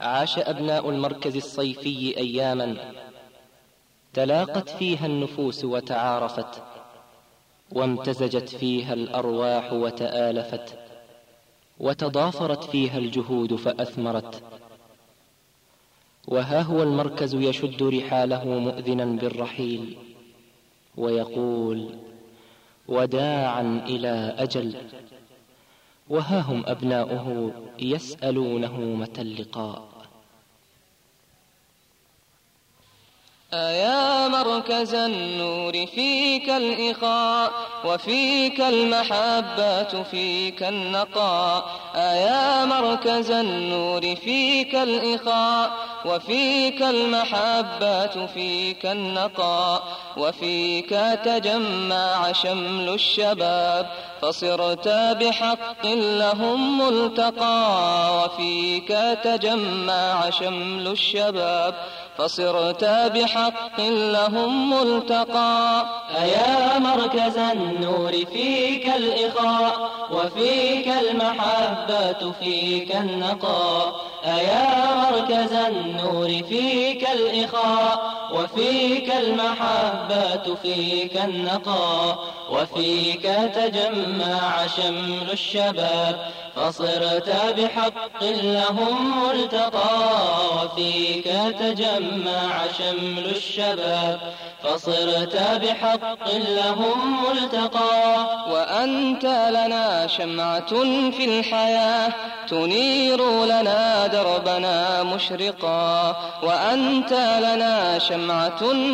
عاش أبناء المركز الصيفي أياما. تلاقت فيها النفوس وتعارفت وامتزجت فيها الأرواح وتآلفت وتضافرت فيها الجهود فأثمرت. وها هو المركز يشد رحاله مؤذنا بالرحيل ويقول وداعا إلى أجل. وها هم أبناؤه يسألونه متى اللقاء. أيا مركز النور فيك الإخاء وفيك المحبات فيك النقاء. أيا مركز النور فيك الإخاء وفيك المحبات فيك النقاء وفيك تجمع شمل الشباب فصرت بحق لهم ملتقى وفيك تجمع شمل الشباب فصرت بحق لهم ملتقى. أيا مركز النور فيك الإخاء وفيك المحبة فيك النقاء أيا مركز النور فيك الإخاء. وفيك المحبة فيك النقاء وفيك تجمع شمل الشباب فصرت بحق لهم ملتقى وفيك تجمع شمل الشباب فصرت بحق لهم ملتقى. وأنت لنا شمعة في الحياة تنير لنا دربنا مشرقا. وأنت لنا شمعة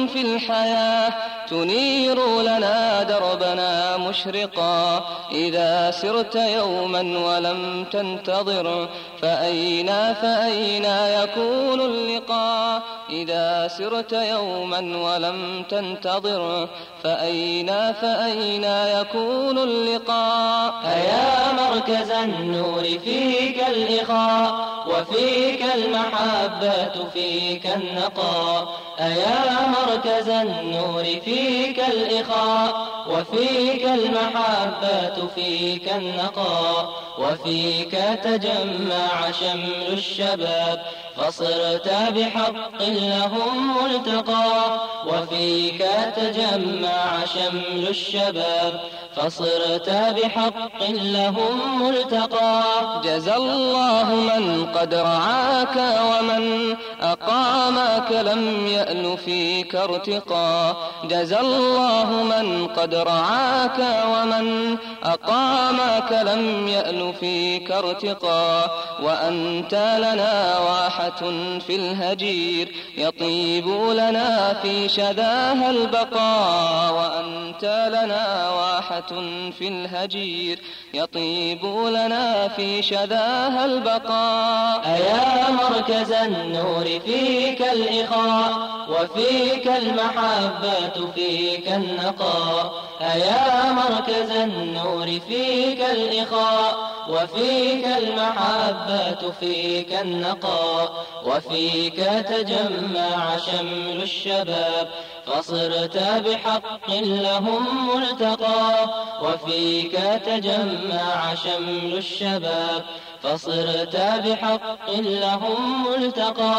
في الحياة تنير لنا دربنا مشرقا. إذا سرت يوما ولم تنتظر فأين فأين يكون اللقاء؟ إذا سرت يوما ولم تنتظر فأين فأين يكون اللقاء؟ أيا مركز النور فيك الإخاء وفيك المحبة فيك النقاء. أيا مركز النور فيك الإخاء وفيك المحبة فيك النقاء. وفيك تجمع شمل الشباب فصرت بحق لهم ملتقى. وفيك تجمع شمل الشباب فصرت بحق لهم ملتقى. جزى الله من قد رعاك ومن أقامك لم يأل فيك ارتقى. جزى الله من قد رعاك ومن أقامك لم يأل فيك ارتقى. وأنت لنا واحة في الهجير يطيب لنا في شذاها البقاء. وأنت لنا واحة في الهجير يطيب لنا في شذاها البقاء. أيا مركز النور فيك الإخاء وفيك المحبة فيك النقاء. أيا مركز النور فيك الإخاء وفيك المحبة فيك النقاء وفيك تجمع شمل الشباب. فصرت بحق لهم ملتقى وفيك تجمع شمل الشباب. فصرت بحق لهم ملتقى.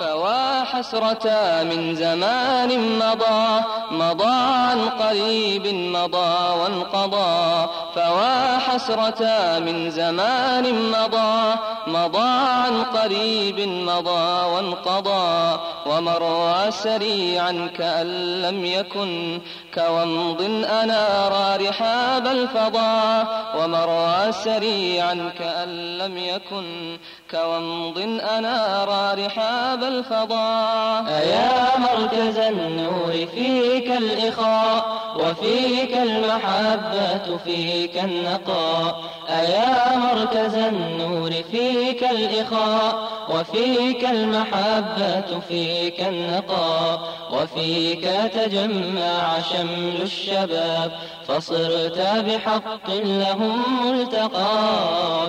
فوا حسرة من زمان مضى مضى عن قريب مضى وانقضى. فوا حسرة من زمان مضى مضى عن قريب مضى وانقضى. ومر سريعا كأن لم يكن كومض أنار رحاب الفضاء ومر سريعا كأن لم يكن كومض أنار رحاب الفضاء أيا مركز النور فيك الإخاء وفيك المحبة فيك النقاء أيا مركز النور فيك الإخاء وفيك المحبة فيك النقاء وفيك تجمع شمل الشباب فصرت بحق لهم ملتقى.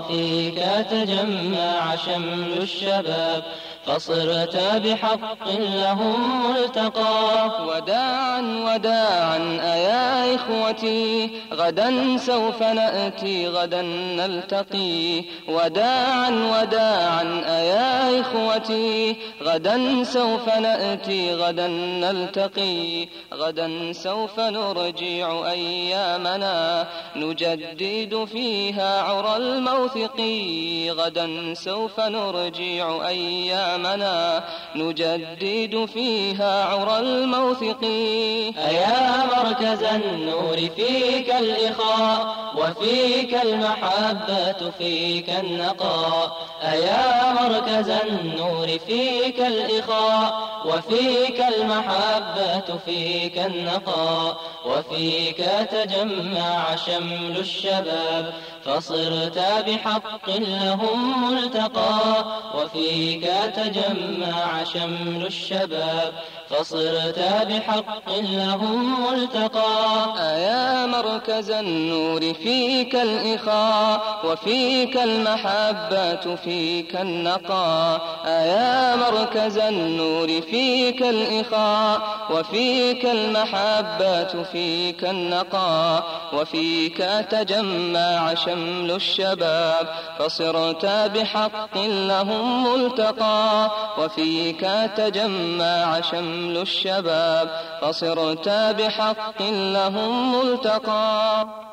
فيك تجمع تجمع شمل الشباب فصرت بحق لهم ملتقى وداعا وداعا أيا إخوتي غدا سوف نأتي غدا نلتقي. وداعا وداعا أيا إخوتي غدا سوف نأتي غدا نلتقي. غدا سوف نرجع أيامنا نجدد فيها عرى الموثق. غدا سوف نرجع أيامنا نجدد فيها عرى الموثق. أيا مركز النور فيك الإخاء وفيك المحبة فيك النقاء. أيا مركز النور فيك الإخاء وفيك المحبة فيك النقاء. وفيك تجمع شمل الشباب. فصرت بحق لهم ملتقى وفيك تجمع شمل الشباب. فصرت بحق لهم ملتقى. أيا مركز النور فيك الإخاء وفيك المحبة فيك النقاء أيا مركز النور فيك الإخاء وفيك المحبة فيك النقاء وفيك تجمع شمل الشباب. فصرت بحق لهم ملتقى وفيك تجمع شمل الشباب. فصرت بحق لهم ملتقى.